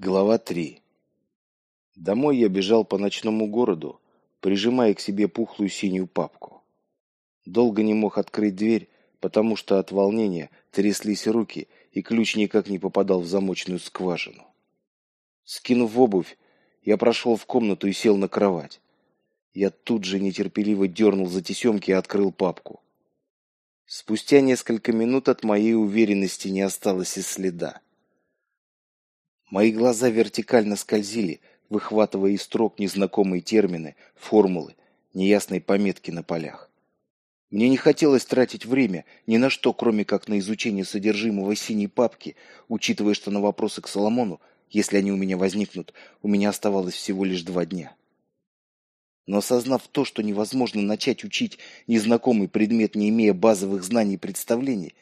Глава 3. Домой я бежал по ночному городу, прижимая к себе пухлую синюю папку. Долго не мог открыть дверь, потому что от волнения тряслись руки, и ключ никак не попадал в замочную скважину. Скинув обувь, я прошел в комнату и сел на кровать. Я тут же нетерпеливо дернул за тесемки и открыл папку. Спустя несколько минут от моей уверенности не осталось и следа. Мои глаза вертикально скользили, выхватывая из строк незнакомые термины, формулы, неясные пометки на полях. Мне не хотелось тратить время ни на что, кроме как на изучение содержимого синей папки, учитывая, что на вопросы к Соломону, если они у меня возникнут, у меня оставалось всего лишь два дня. Но осознав то, что невозможно начать учить незнакомый предмет, не имея базовых знаний и представлений,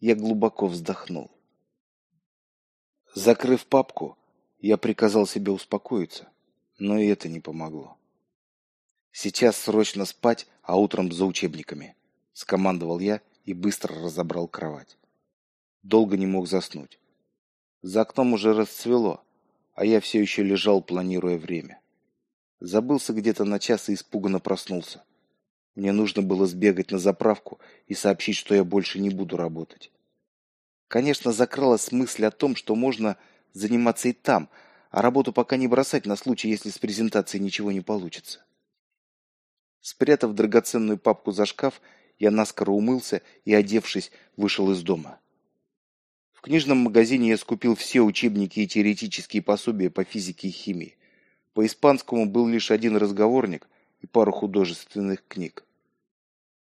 я глубоко вздохнул. Закрыв папку, я приказал себе успокоиться, но и это не помогло. «Сейчас срочно спать, а утром за учебниками», — скомандовал я и быстро разобрал кровать. Долго не мог заснуть. За окном уже расцвело, а я все еще лежал, планируя время. Забылся где-то на час и испуганно проснулся. Мне нужно было сбегать на заправку и сообщить, что я больше не буду работать. Конечно, закралась мысль о том, что можно заниматься и там, а работу пока не бросать на случай, если с презентацией ничего не получится. Спрятав драгоценную папку за шкаф, я наскоро умылся и, одевшись, вышел из дома. В книжном магазине я скупил все учебники и теоретические пособия по физике и химии. По испанскому был лишь один разговорник и пару художественных книг.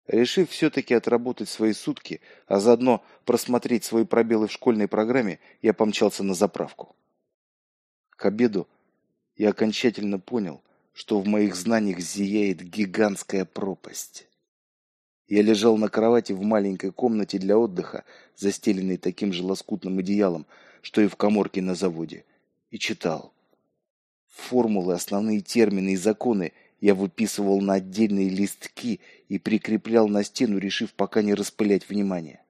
Решив все-таки отработать свои сутки, а заодно просмотреть свои пробелы в школьной программе, я помчался на заправку. К обеду я окончательно понял, что в моих знаниях зияет гигантская пропасть. Я лежал на кровати в маленькой комнате для отдыха, застеленной таким же лоскутным одеялом, что и в коморке на заводе, и читал. Формулы, основные термины и законы – я выписывал на отдельные листки и прикреплял на стену, решив пока не распылять внимание.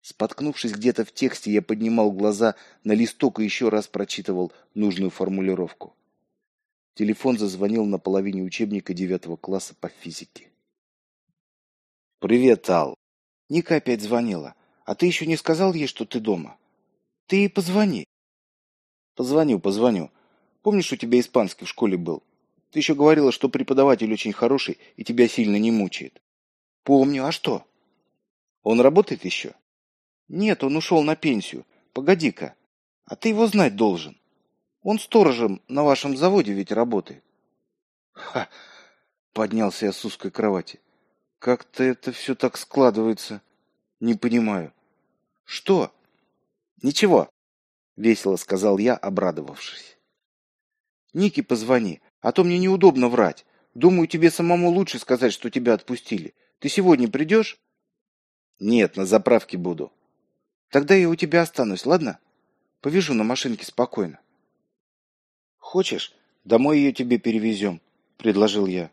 Споткнувшись где-то в тексте, я поднимал глаза на листок и еще раз прочитывал нужную формулировку. Телефон зазвонил на половине учебника девятого класса по физике. «Привет, Ал!» Ника опять звонила. «А ты еще не сказал ей, что ты дома?» «Ты ей позвони». «Позвоню, позвоню. Помнишь, у тебя испанский в школе был? Ты еще говорила, что преподаватель очень хороший и тебя сильно не мучает. Помню, а что? Он работает еще? Нет, он ушел на пенсию. Погоди-ка. А ты его знать должен. Он сторожем на вашем заводе ведь работает. Ха! Поднялся я с узкой кровати. Как-то это все так складывается. Не понимаю. Что? Ничего, весело сказал я, обрадовавшись. Нике позвони, а то мне неудобно врать. Думаю, тебе самому лучше сказать, что тебя отпустили. Ты сегодня придешь? Нет, на заправке буду. Тогда я у тебя останусь, ладно? Повяжу на машинке спокойно. Хочешь, домой ее тебе перевезем, предложил я.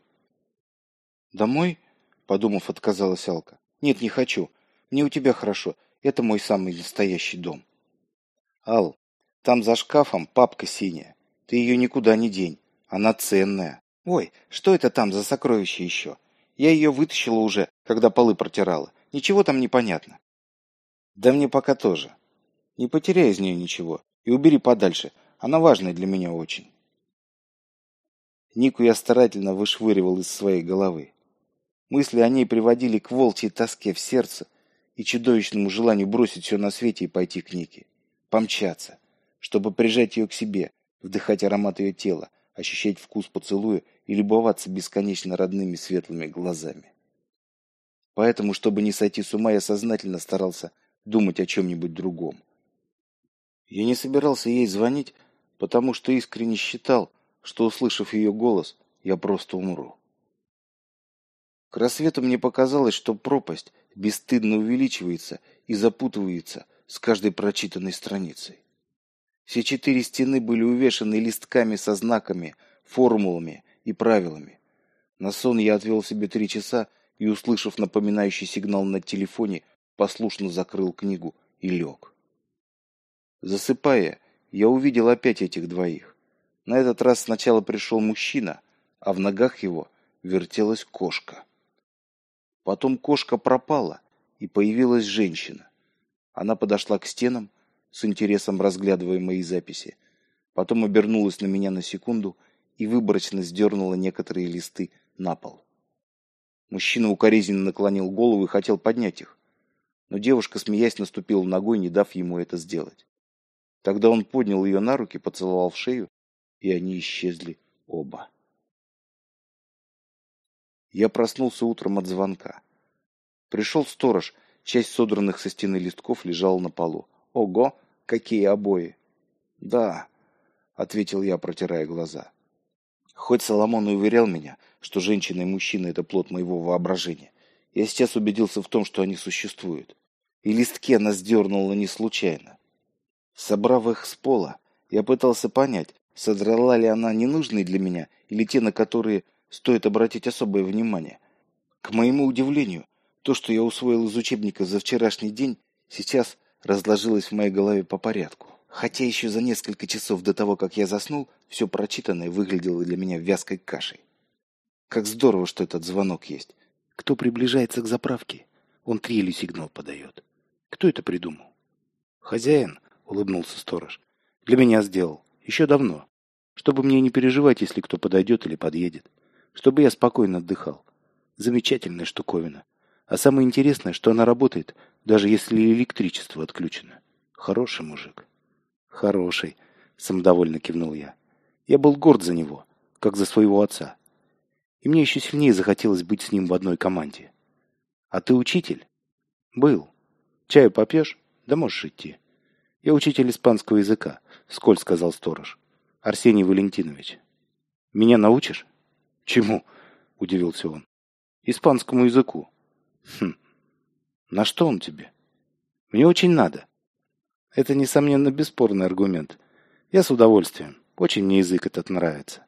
Домой? Подумав, отказалась Алка. Нет, не хочу. Мне у тебя хорошо. Это мой самый настоящий дом. Ал, там за шкафом папка синяя. Ты ее никуда не день. Она ценная. Ой, что это там за сокровище еще? Я ее вытащила уже, когда полы протирала. Ничего там не понятно. Да мне пока тоже. Не потеряй из нее ничего и убери подальше. Она важная для меня очень. Нику я старательно вышвыривал из своей головы. Мысли о ней приводили к волчьей тоске в сердце и чудовищному желанию бросить все на свете и пойти к Нике. Помчаться, чтобы прижать ее к себе, вдыхать аромат ее тела, ощущать вкус поцелуя и любоваться бесконечно родными светлыми глазами. Поэтому, чтобы не сойти с ума, я сознательно старался думать о чем-нибудь другом. Я не собирался ей звонить, потому что искренне считал, что, услышав ее голос, я просто умру. К рассвету мне показалось, что пропасть бесстыдно увеличивается и запутывается с каждой прочитанной страницей. Все четыре стены были увешаны листками со знаками, формулами и правилами. На сон я отвел себе три часа и, услышав напоминающий сигнал на телефоне, послушно закрыл книгу и лег. Засыпая, я увидел опять этих двоих. На этот раз сначала пришел мужчина, а в ногах его вертелась кошка. Потом кошка пропала, и появилась женщина. Она подошла к стенам, с интересом разглядывая мои записи. Потом обернулась на меня на секунду и выборочно сдернула некоторые листы на пол. Мужчина укоризненно наклонил голову и хотел поднять их. Но девушка, смеясь, наступила ногой, не дав ему это сделать. Тогда он поднял ее на руки, поцеловал в шею, и они исчезли оба. Я проснулся утром от звонка. Пришел сторож, часть содранных со стены листков лежала на полу. Ого, какие обои! Да, ответил я, протирая глаза. Хоть Соломон и уверял меня, что женщина и мужчина – это плод моего воображения, я сейчас убедился в том, что они существуют. И листки она сдернула не случайно. Собрав их с пола, я пытался понять, содрала ли она ненужные для меня или те, на которые стоит обратить особое внимание. К моему удивлению, то, что я усвоил из учебника за вчерашний день, сейчас разложилось в моей голове по порядку. Хотя еще за несколько часов до того, как я заснул, все прочитанное выглядело для меня вязкой кашей. Как здорово, что этот звонок есть. Кто приближается к заправке, он трелью сигнал подает. Кто это придумал? Хозяин, — улыбнулся сторож. «Для меня сделал. Еще давно. Чтобы мне не переживать, если кто подойдет или подъедет. Чтобы я спокойно отдыхал. Замечательная штуковина. А самое интересное, что она работает, даже если электричество отключено. Хороший мужик». «Хороший», — самодовольно кивнул я. «Я был горд за него, как за своего отца. И мне еще сильнее захотелось быть с ним в одной команде. А ты учитель?» «Был. Чаю попьешь? Да можешь идти». «Я учитель испанского языка», — сколь сказал сторож. «Арсений Валентинович». «Меня научишь?» «Чему?» — удивился он. «Испанскому языку». «Хм. На что он тебе?» «Мне очень надо». Это, несомненно, бесспорный аргумент. Я с удовольствием. Очень мне язык этот нравится.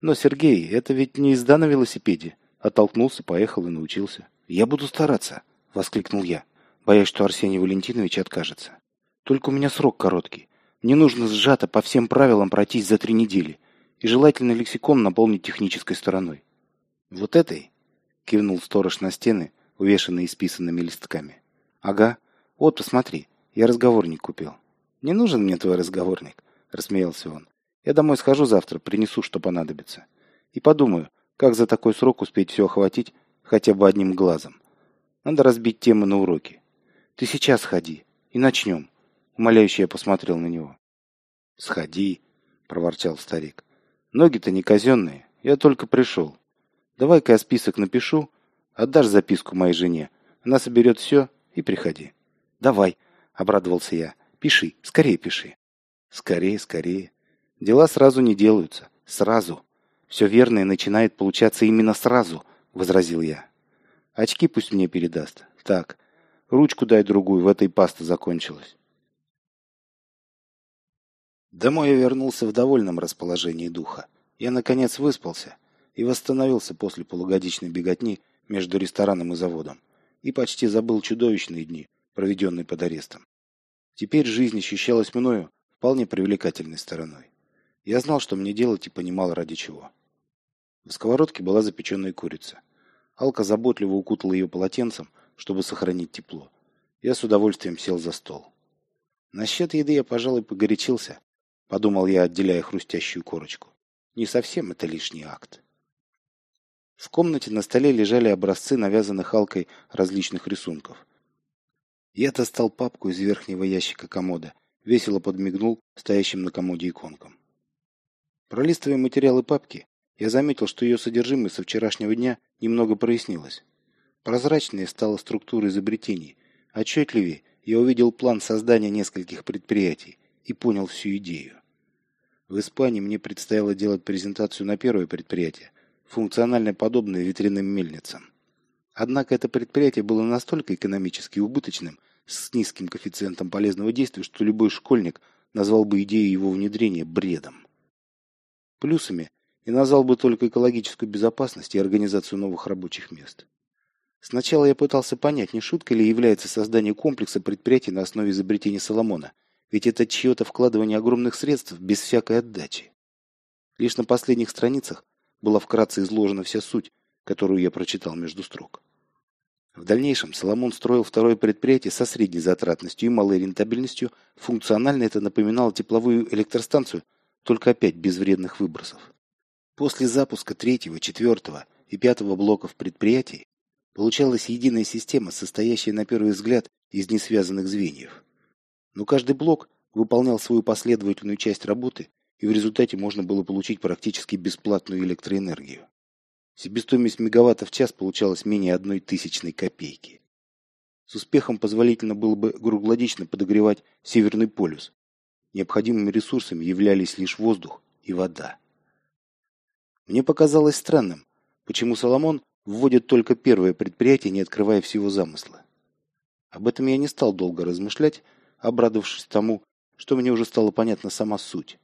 Но, Сергей, это ведь не езда на велосипеде. Оттолкнулся, поехал и научился. «Я буду стараться», — воскликнул я, боясь, что Арсений Валентинович откажется. Только у меня срок короткий. Мне нужно сжато по всем правилам пройтись за три недели. И желательно лексикон наполнить технической стороной. Вот этой? Кивнул сторож на стены, увешанные исписанными листками. Ага. Вот, посмотри. Я разговорник купил. Не нужен мне твой разговорник, рассмеялся он. Я домой схожу завтра, принесу, что понадобится. И подумаю, как за такой срок успеть все охватить хотя бы одним глазом. Надо разбить темы на уроки. Ты сейчас ходи и начнем. Умоляюще я посмотрел на него. «Сходи», — проворчал старик. «Ноги-то не казенные, я только пришел. Давай-ка я список напишу, отдашь записку моей жене. Она соберет все и приходи». «Давай», — обрадовался я. «Пиши, скорее пиши». «Скорее, скорее. Дела сразу не делаются. Сразу. Все верное начинает получаться именно сразу», — возразил я. «Очки пусть мне передаст. Так, ручку дай другую, в этой паста закончилась». Домой я вернулся в довольном расположении духа. Я, наконец, выспался и восстановился после полугодичной беготни между рестораном и заводом. И почти забыл чудовищные дни, проведенные под арестом. Теперь жизнь ощущалась мною вполне привлекательной стороной. Я знал, что мне делать и понимал, ради чего. В сковородке была запеченная курица. Алка заботливо укутала ее полотенцем, чтобы сохранить тепло. Я с удовольствием сел за стол. Насчет еды я, пожалуй, погорячился, подумал я, отделяя хрустящую корочку. Не совсем это лишний акт. В комнате на столе лежали образцы навязанных Алкой различных рисунков. Я достал папку из верхнего ящика комода, весело подмигнул стоящим на комоде иконкам. Пролистывая материалы папки, я заметил, что ее содержимое со вчерашнего дня немного прояснилось. Прозрачнее стала структура изобретений. Отчетливее я увидел план создания нескольких предприятий и понял всю идею. В Испании мне предстояло делать презентацию на первое предприятие, функционально подобное ветряным мельницам. Однако это предприятие было настолько экономически убыточным, с низким коэффициентом полезного действия, что любой школьник назвал бы идею его внедрения бредом. Плюсами я назвал бы только экологическую безопасность и организацию новых рабочих мест. Сначала я пытался понять, не шутка ли является создание комплекса предприятий на основе изобретений Соломона, Ведь это чье-то вкладывание огромных средств без всякой отдачи. Лишь на последних страницах была вкратце изложена вся суть, которую я прочитал между строк. В дальнейшем Соломон строил второе предприятие со средней затратностью и малой рентабельностью. Функционально это напоминало тепловую электростанцию, только опять без вредных выбросов. После запуска третьего, четвертого и пятого блоков предприятий получалась единая система, состоящая на первый взгляд из несвязанных звеньев. Но каждый блок выполнял свою последовательную часть работы, и в результате можно было получить практически бесплатную электроэнергию. Себестоимость мегаватта в час получалась менее одной тысячной копейки. С успехом позволительно было бы круглогодично подогревать Северный полюс. Необходимыми ресурсами являлись лишь воздух и вода. Мне показалось странным, почему Соломон вводит только первое предприятие, не открывая всего замысла. Об этом я не стал долго размышлять, обрадовавшись тому, что мне уже стала понятна сама суть.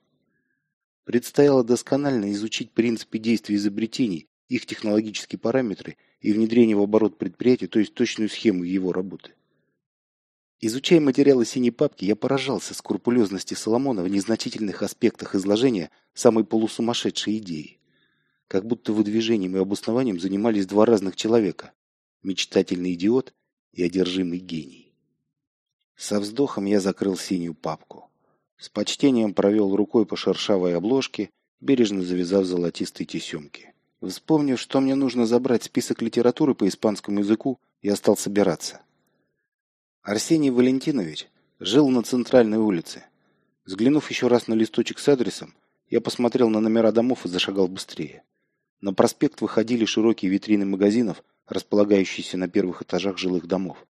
Предстояло досконально изучить принципы действия изобретений, их технологические параметры и внедрение в оборот предприятия, то есть точную схему его работы. Изучая материалы синей папки, я поражался скрупулезности Соломона в незначительных аспектах изложения самой полусумасшедшей идеи. Как будто выдвижением и обоснованием занимались два разных человека – мечтательный идиот и одержимый гений. Со вздохом я закрыл синюю папку. С почтением провел рукой по шершавой обложке, бережно завязав золотистые тесемки. Вспомнив, что мне нужно забрать список литературы по испанскому языку, я стал собираться. Арсений Валентинович жил на центральной улице. Взглянув еще раз на листочек с адресом, я посмотрел на номера домов и зашагал быстрее. На проспект выходили широкие витрины магазинов, располагающиеся на первых этажах жилых домов.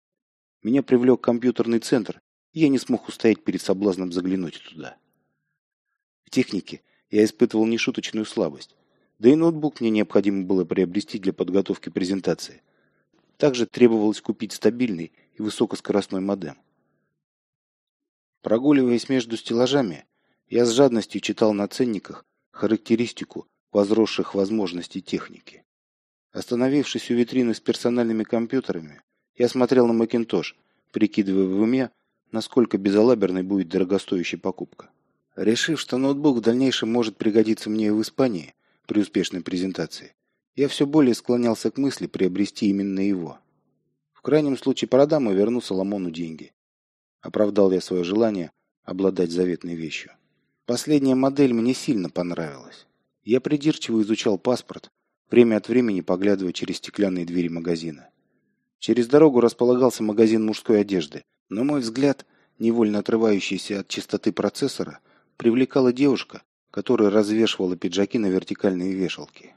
Меня привлек компьютерный центр, я не смог устоять перед соблазном заглянуть туда. В технике я испытывал нешуточную слабость, да и ноутбук мне необходимо было приобрести для подготовки презентации. Также требовалось купить стабильный и высокоскоростной модем. Прогуливаясь между стеллажами, я с жадностью читал на ценниках характеристику возросших возможностей техники. Остановившись у витрины с персональными компьютерами, я смотрел на Макинтош, прикидывая в уме, насколько безалаберной будет дорогостоящая покупка. Решив, что ноутбук в дальнейшем может пригодиться мне в Испании при успешной презентации, я все более склонялся к мысли приобрести именно его. В крайнем случае продам и верну Соломону деньги. Оправдал я свое желание обладать заветной вещью. Последняя модель мне сильно понравилась. Я придирчиво изучал паспорт, время от времени поглядывая через стеклянные двери магазина. Через дорогу располагался магазин мужской одежды, но мой взгляд, невольно отрывающийся от чистоты процессора, привлекала девушка, которая развешивала пиджаки на вертикальные вешалки.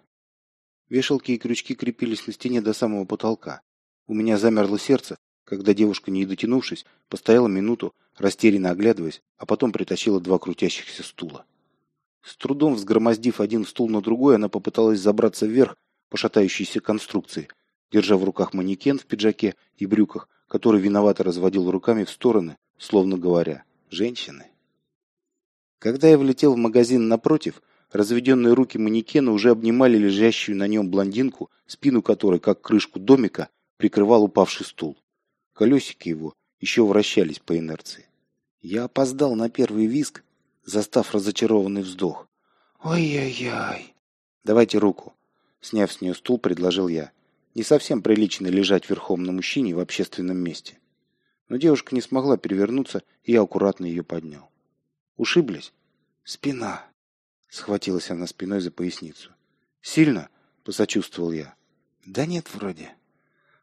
Вешалки и крючки крепились на стене до самого потолка. У меня замерло сердце, когда девушка, не дотянувшись, постояла минуту, растерянно оглядываясь, а потом притащила два крутящихся стула. С трудом взгромоздив один стул на другой, она попыталась забраться вверх по шатающейся конструкции, держа в руках манекен в пиджаке и брюках, который виновато разводил руками в стороны, словно говоря «женщины». Когда я влетел в магазин напротив, разведенные руки манекена уже обнимали лежащую на нем блондинку, спину которой, как крышку домика, прикрывал упавший стул. Колесики его еще вращались по инерции. Я опоздал на первый визг, застав разочарованный вздох. «Ой-ой-ой!» «Давайте руку!» Сняв с нее стул, предложил я. Не совсем прилично лежать верхом на мужчине в общественном месте. Но девушка не смогла перевернуться, и я аккуратно ее поднял. Ушиблись? Спина. Схватилась она спиной за поясницу. Сильно? Посочувствовал я. Да нет, вроде.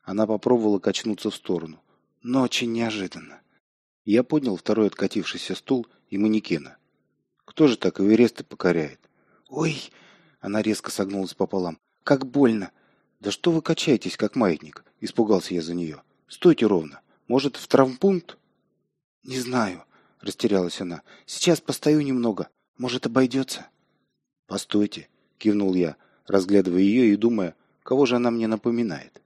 Она попробовала качнуться в сторону, но очень неожиданно. Я поднял второй откатившийся стул и манекена. Кто же так Эвересты покоряет? Ой! Она резко согнулась пополам. Как больно! «Да что вы качаетесь, как маятник?» – испугался я за нее. «Стойте ровно. Может, в травмпункт?» «Не знаю», – растерялась она. «Сейчас постою немного. Может, обойдется?» «Постойте», – кивнул я, разглядывая ее и думая, кого же она мне напоминает.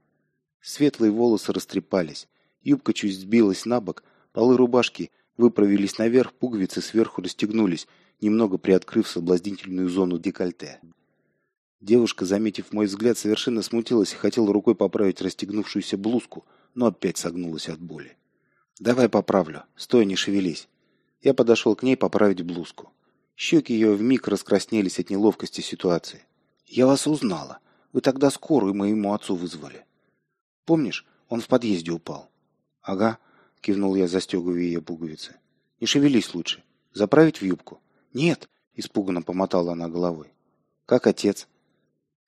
Светлые волосы растрепались, юбка чуть сбилась на бок, полы рубашки выправились наверх, пуговицы сверху расстегнулись, немного приоткрыв соблазнительную зону декольте. Девушка, заметив мой взгляд, совершенно смутилась и хотела рукой поправить расстегнувшуюся блузку, но опять согнулась от боли. «Давай поправлю. Стой, не шевелись». Я подошел к ней поправить блузку. Щеки ее вмиг раскраснелись от неловкости ситуации. «Я вас узнала. Вы тогда скорую моему отцу вызвали. Помнишь, он в подъезде упал?» «Ага», — кивнул я, застегивая ее пуговицы. «Не шевелись лучше. Заправить в юбку?» «Нет», — испуганно помотала она головой. «Как отец?»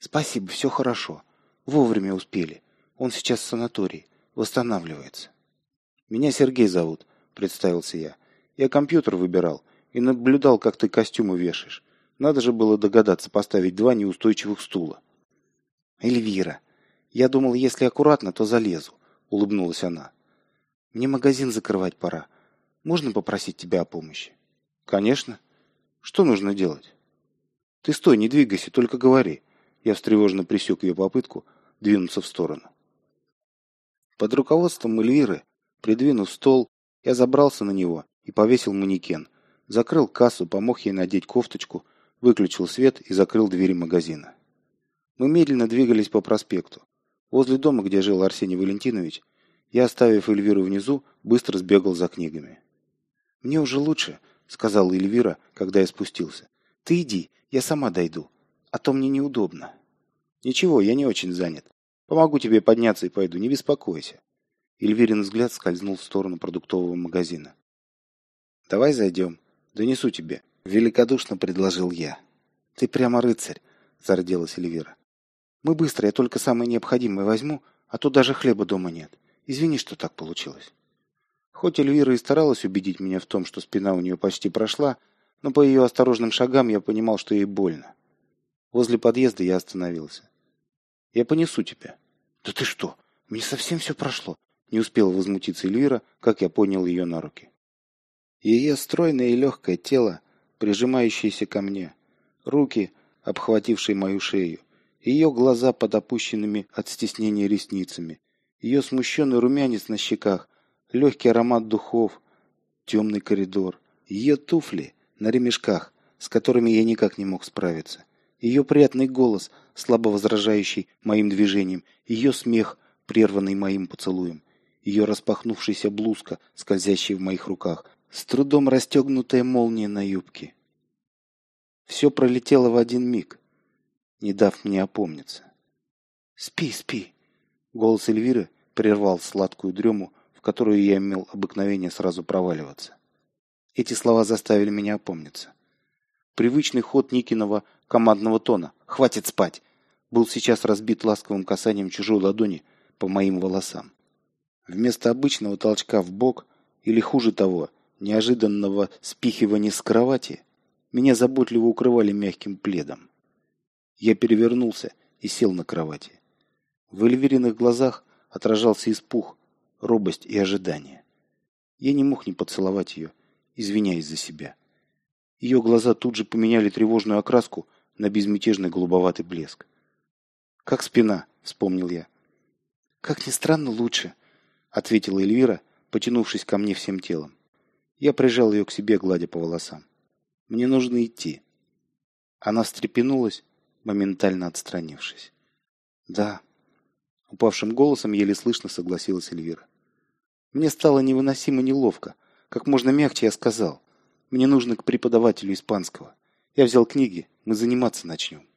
«Спасибо, все хорошо. Вовремя успели. Он сейчас в санатории. Восстанавливается». «Меня Сергей зовут», — представился я. «Я компьютер выбирал и наблюдал, как ты костюмы вешаешь. Надо же было догадаться поставить два неустойчивых стула». «Эльвира, я думал, если аккуратно, то залезу», — улыбнулась она. «Мне магазин закрывать пора. Можно попросить тебя о помощи?» «Конечно. Что нужно делать?» «Ты стой, не двигайся, только говори». Я встревоженно пресек ее попытку двинуться в сторону. Под руководством Эльвиры, придвинув стол, я забрался на него и повесил манекен, закрыл кассу, помог ей надеть кофточку, выключил свет и закрыл двери магазина. Мы медленно двигались по проспекту. Возле дома, где жил Арсений Валентинович, я, оставив Эльвиру внизу, быстро сбегал за книгами. «Мне уже лучше», — сказала Эльвира, когда я спустился. «Ты иди, я сама дойду, а то мне неудобно». «Ничего, я не очень занят. Помогу тебе подняться и пойду, не беспокойся». Эльвирин взгляд скользнул в сторону продуктового магазина. «Давай зайдем. Донесу тебе», — великодушно предложил я. «Ты прямо рыцарь», — зарделась Эльвира. «Мы быстро, я только самое необходимое возьму, а то даже хлеба дома нет. Извини, что так получилось». Хоть Эльвира и старалась убедить меня в том, что спина у нее почти прошла, но по ее осторожным шагам я понимал, что ей больно. Возле подъезда я остановился. «Я понесу тебя». «Да ты что? Мне совсем все прошло. Не успела возмутиться Эльвира, как я поднял ее на руки. Ее стройное и легкое тело, прижимающееся ко мне, руки, обхватившие мою шею, ее глаза под опущенными от стеснения ресницами, ее смущенный румянец на щеках, легкий аромат духов, темный коридор, ее туфли на ремешках, с которыми я никак не мог справиться, ее приятный голос, слабо возражающий моим движением, ее смех, прерванный моим поцелуем, ее распахнувшаяся блузка, скользящая в моих руках, с трудом расстегнутая молния на юбке. Все пролетело в один миг, не дав мне опомниться. «Спи, спи!» Голос Эльвиры прервал сладкую дрему, в которую я имел обыкновение сразу проваливаться. Эти слова заставили меня опомниться. Привычный ход Никиного командного тона «Хватит спать!» был сейчас разбит ласковым касанием чужой ладони по моим волосам. Вместо обычного толчка в бок или хуже того, неожиданного спихивания с кровати, меня заботливо укрывали мягким пледом. Я перевернулся и сел на кровати. В Эльвириных глазах отражался испух, робость и ожидание. Я не мог не поцеловать ее, извиняясь за себя. Ее глаза тут же поменяли тревожную окраску на безмятежный голубоватый блеск. «Как спина?» — вспомнил я. «Как ни странно, лучше», ответила Эльвира, потянувшись ко мне всем телом. Я прижал ее к себе, гладя по волосам. Мне нужно идти. Она встрепенулась, моментально отстранившись. Да. Упавшим голосом еле слышно согласилась Эльвира. Мне стало невыносимо неловко. Как можно мягче я сказал. Мне нужно к преподавателю испанского. Я взял книги, мы заниматься начнем.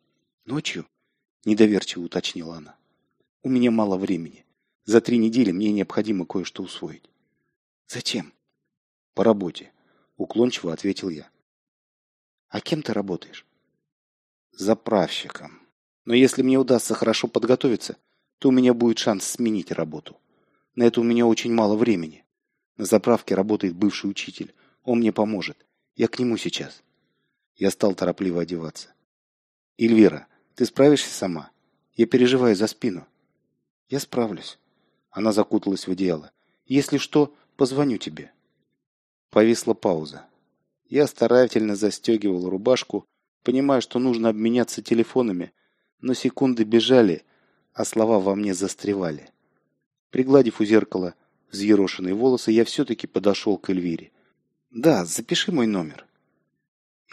Ночью? Недоверчиво уточнила она. У меня мало времени. За три недели мне необходимо кое-что усвоить. Зачем? По работе, уклончиво ответил я. А кем ты работаешь? Заправщиком. Но если мне удастся хорошо подготовиться, то у меня будет шанс сменить работу. На это у меня очень мало времени. На заправке работает бывший учитель. Он мне поможет. Я к нему сейчас. Я стал торопливо одеваться. Эльвира, ты справишься сама? Я переживаю за спину. Я справлюсь. Она закуталась в одеяло. «Если что, позвоню тебе». Повисла пауза. Я старательно застегивал рубашку, понимая, что нужно обменяться телефонами, но секунды бежали, а слова во мне застревали. Пригладив у зеркала взъерошенные волосы, я все-таки подошел к Эльвире. «Да, запиши мой номер».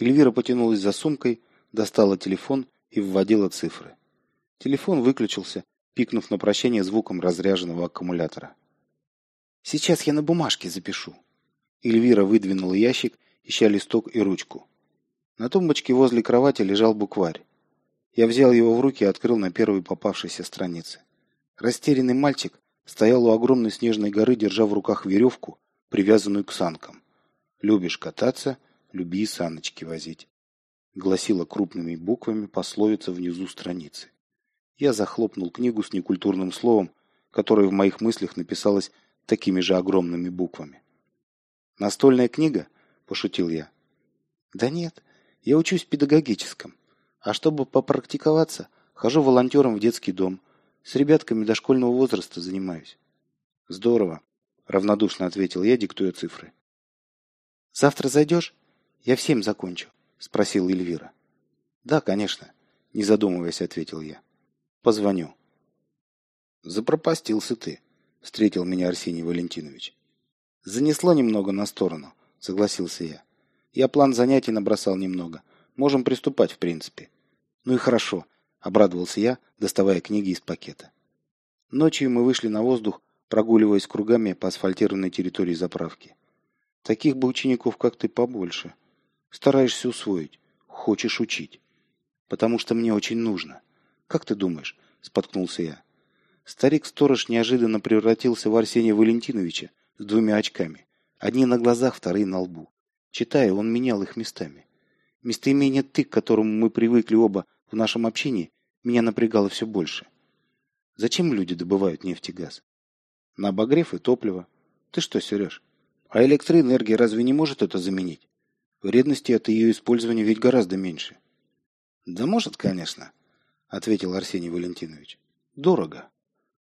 Эльвира потянулась за сумкой, достала телефон и вводила цифры. Телефон выключился, пикнув на прощение звуком разряженного аккумулятора. «Сейчас я на бумажке запишу». Эльвира выдвинула ящик, ища листок и ручку. На тумбочке возле кровати лежал букварь. Я взял его в руки и открыл на первой попавшейся странице. Растерянный мальчик стоял у огромной снежной горы, держа в руках веревку, привязанную к санкам. «Любишь кататься, люби и саночки возить», — гласила крупными буквами пословица внизу страницы. Я захлопнул книгу с некультурным словом, которое в моих мыслях написалось такими же огромными буквами. «Настольная книга?» – пошутил я. «Да нет, я учусь в педагогическом. А чтобы попрактиковаться, хожу волонтером в детский дом. С ребятками дошкольного возраста занимаюсь». «Здорово», – равнодушно ответил я, диктуя цифры. «Завтра зайдешь? Я в семь закончу», – спросила Эльвира. «Да, конечно», – не задумываясь, ответил я. «Позвоню». «Запропастился ты», – встретил меня Арсений Валентинович. «Занесло немного на сторону», – согласился я. «Я план занятий набросал немного. Можем приступать, в принципе». «Ну и хорошо», – обрадовался я, доставая книги из пакета. Ночью мы вышли на воздух, прогуливаясь кругами по асфальтированной территории заправки. Таких бы учеников, как ты, побольше. Стараешься усвоить, хочешь учить. Потому что мне очень нужно. Как ты думаешь? Споткнулся я. Старик-сторож неожиданно превратился в Арсения Валентиновича с двумя очками. Одни на глазах, вторые на лбу. Читая, он менял их местами. Местоимение «ты», к которому мы привыкли оба в нашем общении, меня напрягало все больше. Зачем люди добывают нефть и газ? На обогрев и топливо. Ты что, Сереж? А электроэнергия разве не может это заменить? Вредности от ее использования ведь гораздо меньше. Да может, конечно, ответил Арсений Валентинович. Дорого.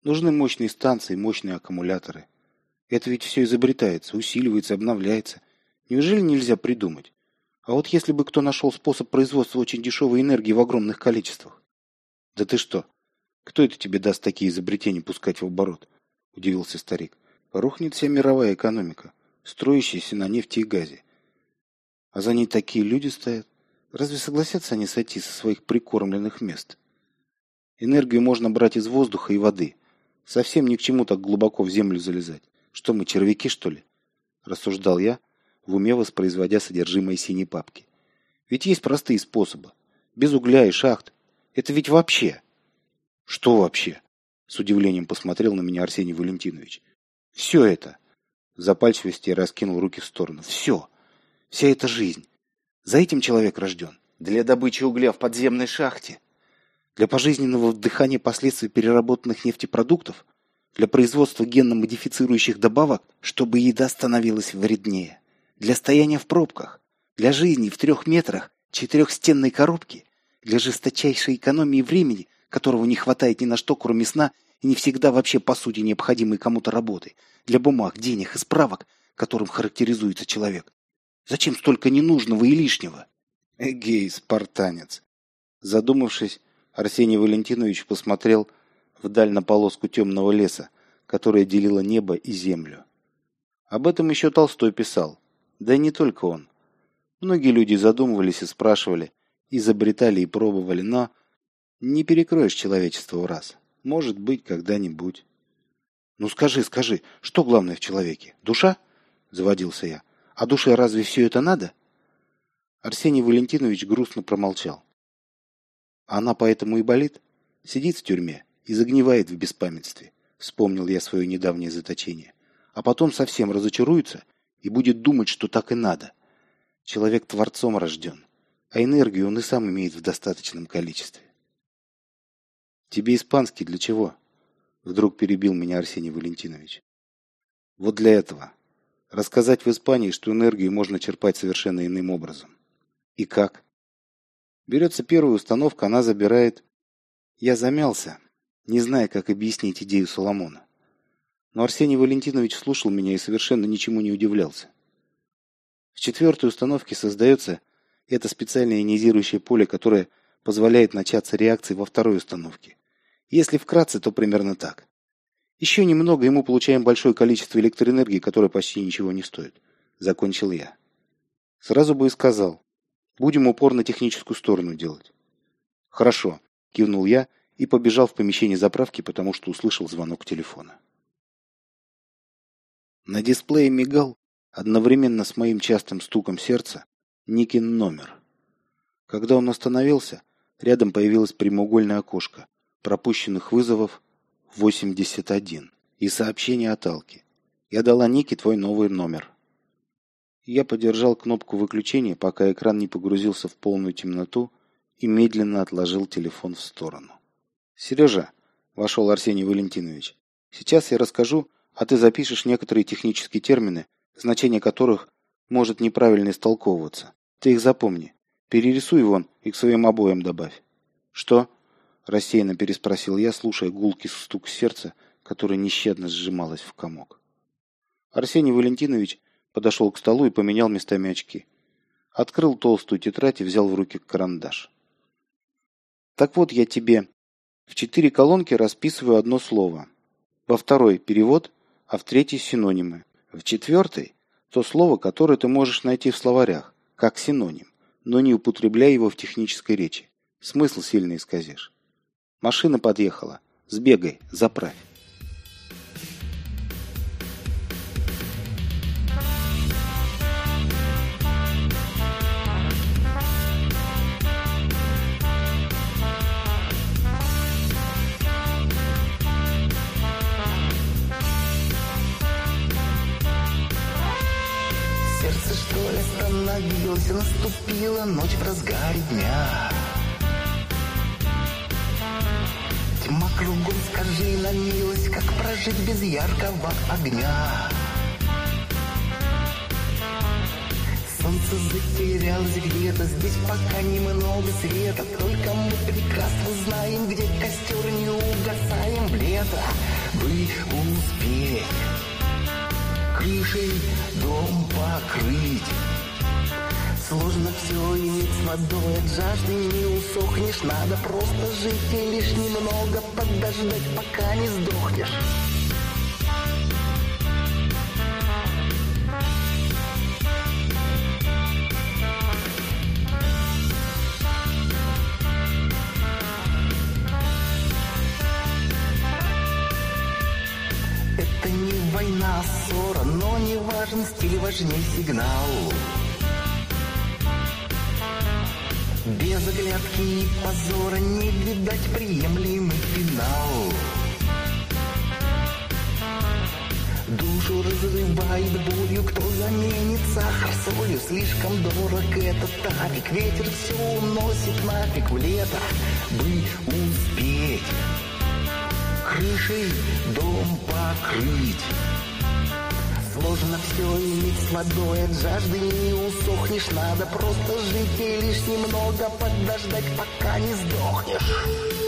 Нужны мощные станции, мощные аккумуляторы. Это ведь все изобретается, усиливается, обновляется. Неужели нельзя придумать? А вот если бы кто нашел способ производства очень дешевой энергии в огромных количествах? Да ты что? Кто это тебе даст такие изобретения пускать в оборот? Удивился старик. Рухнет вся мировая экономика, строящаяся на нефти и газе. А за ней такие люди стоят. Разве согласятся они сойти со своих прикормленных мест? Энергию можно брать из воздуха и воды. Совсем ни к чему так глубоко в землю залезать. Что мы, червяки, что ли? Рассуждал я, в уме воспроизводя содержимое синей папки. Ведь есть простые способы. Без угля и шахт. Это ведь вообще... Что вообще? С удивлением посмотрел на меня Арсений Валентинович. Все это. В запальчивости я раскинул руки в сторону. Все. Вся эта жизнь. За этим человек рожден. Для добычи угля в подземной шахте для пожизненного вдыхания последствий переработанных нефтепродуктов, для производства генно-модифицирующих добавок, чтобы еда становилась вреднее, для стояния в пробках, для жизни в трех метрах четырехстенной коробки, для жесточайшей экономии времени, которого не хватает ни на что, кроме сна, и не всегда вообще по сути необходимой кому-то работы, для бумаг, денег и справок, которым характеризуется человек. Зачем столько ненужного и лишнего? Эгей, спартанец. Задумавшись, Арсений Валентинович посмотрел вдаль на полоску темного леса, которая делила небо и землю. Об этом еще Толстой писал. Да и не только он. Многие люди задумывались и спрашивали, изобретали и пробовали, но не перекроешь человечество в раз. Может быть, когда-нибудь. «Ну скажи, скажи, что главное в человеке? Душа?» – заводился я. «А душе разве все это надо?» Арсений Валентинович грустно промолчал. Она поэтому и болит. Сидит в тюрьме и загнивает в беспамятстве. Вспомнил я свое недавнее заточение. А потом совсем разочаруется и будет думать, что так и надо. Человек творцом рожден, а энергию он и сам имеет в достаточном количестве. «Тебе испанский для чего?» Вдруг перебил меня Арсений Валентинович. «Вот для этого. Рассказать в Испании, что энергию можно черпать совершенно иным образом. И как?» Берется первая установка, она забирает... Я замялся, не зная, как объяснить идею Соломона. Но Арсений Валентинович слушал меня и совершенно ничему не удивлялся. В четвертой установке создается это специальное ионизирующее поле, которое позволяет начаться реакции во второй установке. Если вкратце, то примерно так. Еще немного, и мы получаем большое количество электроэнергии, которое почти ничего не стоит. Закончил я. Сразу бы и сказал, Будем упор на техническую сторону делать. Хорошо, кивнул я и побежал в помещение заправки, потому что услышал звонок телефона. На дисплее мигал Одновременно с моим частым стуком сердца Никин номер. Когда он остановился, рядом появилось прямоугольное окошко. Пропущенных вызовов 81 и сообщение от Алки. Я дала Нике твой новый номер. Я подержал кнопку выключения, пока экран не погрузился в полную темноту и медленно отложил телефон в сторону. «Сережа!» – вошел Арсений Валентинович. «Сейчас я расскажу, а ты запишешь некоторые технические термины, значение которых может неправильно истолковываться. Ты их запомни. Перерисуй вон и к своим обоям добавь». «Что?» – рассеянно переспросил я, слушая гулкий стук сердца, которое нещадно сжималось в комок. Арсений Валентинович подошел к столу и поменял местами очки. Открыл толстую тетрадь и взял в руки карандаш. Так вот, я тебе в четыре колонки расписываю одно слово. Во второй – перевод, а в третьей – синонимы. В четвертой – то слово, которое ты можешь найти в словарях, как синоним, но не употребляя его в технической речи. Смысл сильно исказишь. Машина подъехала. Сбегай, заправь. остановился, наступила ночь в разгаре дня. Кругом, скажи на милость, как прожить без яркого огня. Солнце затерялось где-то, здесь пока немного света, только мы прекрасно знаем, где костер не угасаем в лето. Вы успеть крышей дом покрыть. Сложно все иметь с водой, от жажды не усохнешь, надо просто жить и лишь немного подождать, пока не сдохнешь. Это не война, ссора, но не важен стиль, важнее сигнал. Без оглядки и позора не видать приемлемый финал. Душу разрывает болью, кто заменит сахар солью. Слишком дорог этот табик, ветер все уносит нафиг в лето. Бы успеть крышей дом покрыть. Сложно все иметь водой, от жажды не усохнешь, надо просто жить и лишь немного подождать, пока не сдохнешь.